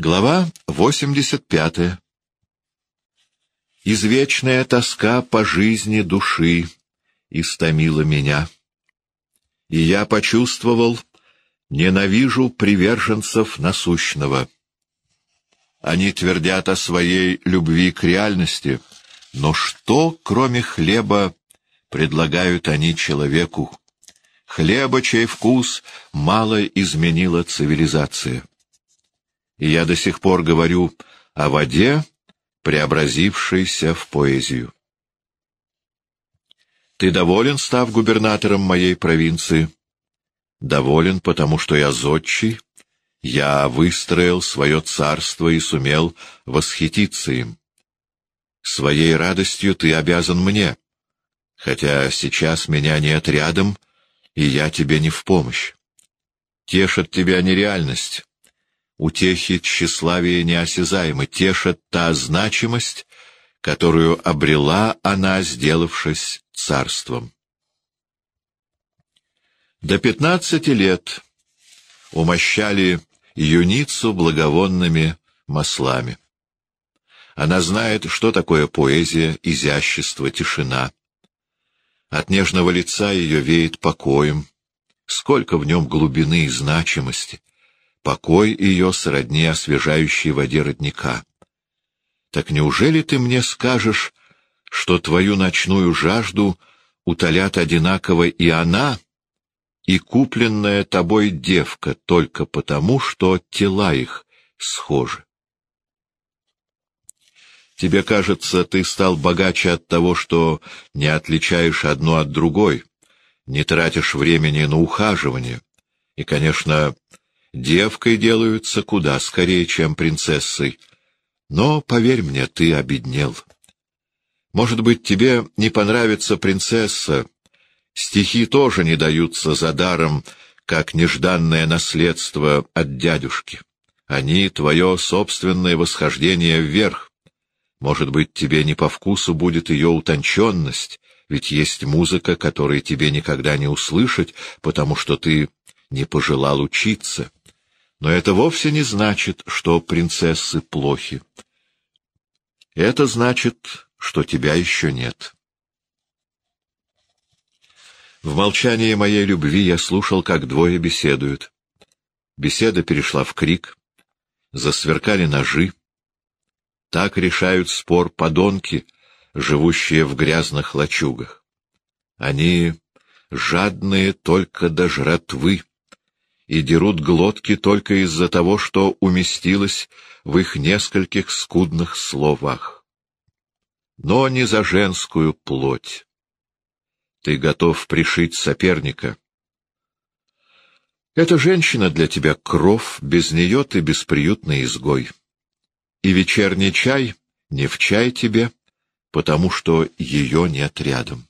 Глава 85. Извечная тоска по жизни души истомила меня. И я почувствовал, ненавижу приверженцев насущного. Они твердят о своей любви к реальности, но что, кроме хлеба, предлагают они человеку? Хлеба, чей вкус мало изменила цивилизация и я до сих пор говорю о воде, преобразившейся в поэзию. Ты доволен, став губернатором моей провинции? Доволен, потому что я зодчий, я выстроил свое царство и сумел восхититься им. Своей радостью ты обязан мне, хотя сейчас меня нет рядом, и я тебе не в помощь. Тешит тебя нереальность, утехи тщеславия неосязаемы, тешит та значимость, которую обрела она, сделавшись царством. До пятнадцати лет умощали юницу благовонными маслами. Она знает, что такое поэзия, изящество, тишина. От нежного лица ее веет покоем, сколько в нем глубины и значимости — покой ее сродни освежающей воде родника. Так неужели ты мне скажешь, что твою ночную жажду утолят одинаково и она, и купленная тобой девка только потому, что тела их схожи? Тебе кажется, ты стал богаче от того, что не отличаешь одну от другой, не тратишь времени на ухаживание, и, конечно, девкой делаются куда скорее, чем принцессой. Но, поверь мне, ты обеднел. Может быть, тебе не понравится принцесса. Стихи тоже не даются за даром, как нежданное наследство от дядюшки. Они — твое собственное восхождение вверх. Может быть, тебе не по вкусу будет ее утонченность, ведь есть музыка, которой тебе никогда не услышать, потому что ты не пожелал учиться. Но это вовсе не значит, что принцессы плохи. Это значит, что тебя еще нет. В молчании моей любви я слушал, как двое беседуют. Беседа перешла в крик, засверкали ножи. Так решают спор подонки, живущие в грязных лачугах. Они жадные только до жратвы, и дерут глотки только из-за того, что уместилось в их нескольких скудных словах. Но не за женскую плоть. Ты готов пришить соперника. Эта женщина для тебя кров, без нее ты бесприютный изгой. И вечерний чай не в чай тебе, потому что ее нет рядом.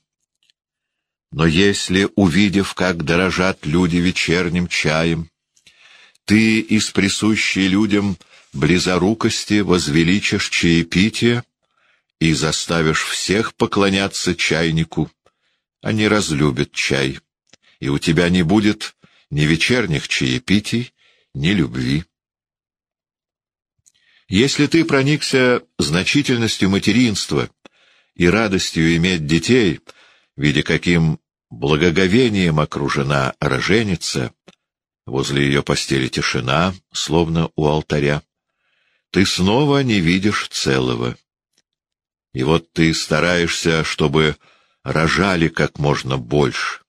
Но если, увидев, как дорожат люди вечерним чаем, ты из присущей людям близорукости возвеличишь чаепитие и заставишь всех поклоняться чайнику, они разлюбят чай, и у тебя не будет ни вечерних чаепитий, ни любви. Если ты проникся значительностью материнства и радостью иметь детей — видя, каким благоговением окружена роженица, возле ее постели тишина, словно у алтаря, ты снова не видишь целого. И вот ты стараешься, чтобы рожали как можно больше.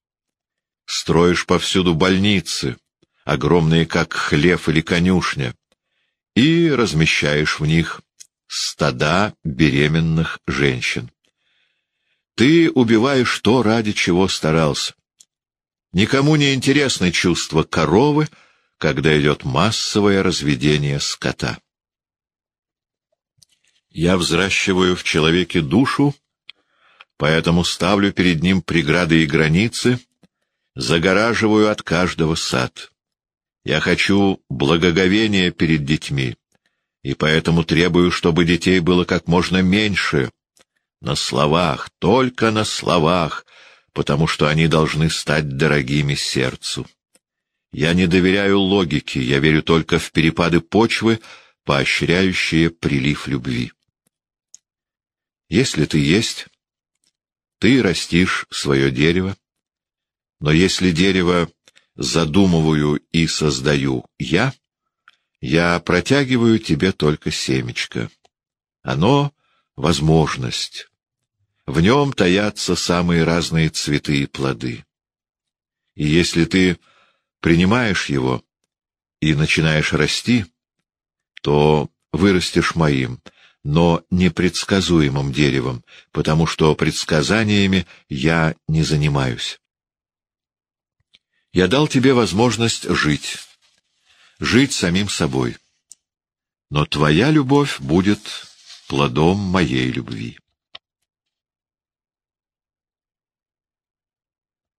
Строишь повсюду больницы, огромные, как хлев или конюшня, и размещаешь в них стада беременных женщин. Ты убиваешь то, ради чего старался. Никому не интересно чувство коровы, когда идет массовое разведение скота. Я взращиваю в человеке душу, поэтому ставлю перед ним преграды и границы, загораживаю от каждого сад. Я хочу благоговения перед детьми, и поэтому требую, чтобы детей было как можно меньше, на словах, только на словах, потому что они должны стать дорогими сердцу. Я не доверяю логике, я верю только в перепады почвы, поощряющие прилив любви. Если ты есть, ты растишь свое дерево, но если дерево задумываю и создаю я, я протягиваю тебе только семечко. Оно — возможность. В нем таятся самые разные цветы и плоды. И если ты принимаешь его и начинаешь расти, то вырастешь моим, но непредсказуемым деревом, потому что предсказаниями я не занимаюсь. Я дал тебе возможность жить, жить самим собой. Но твоя любовь будет плодом моей любви.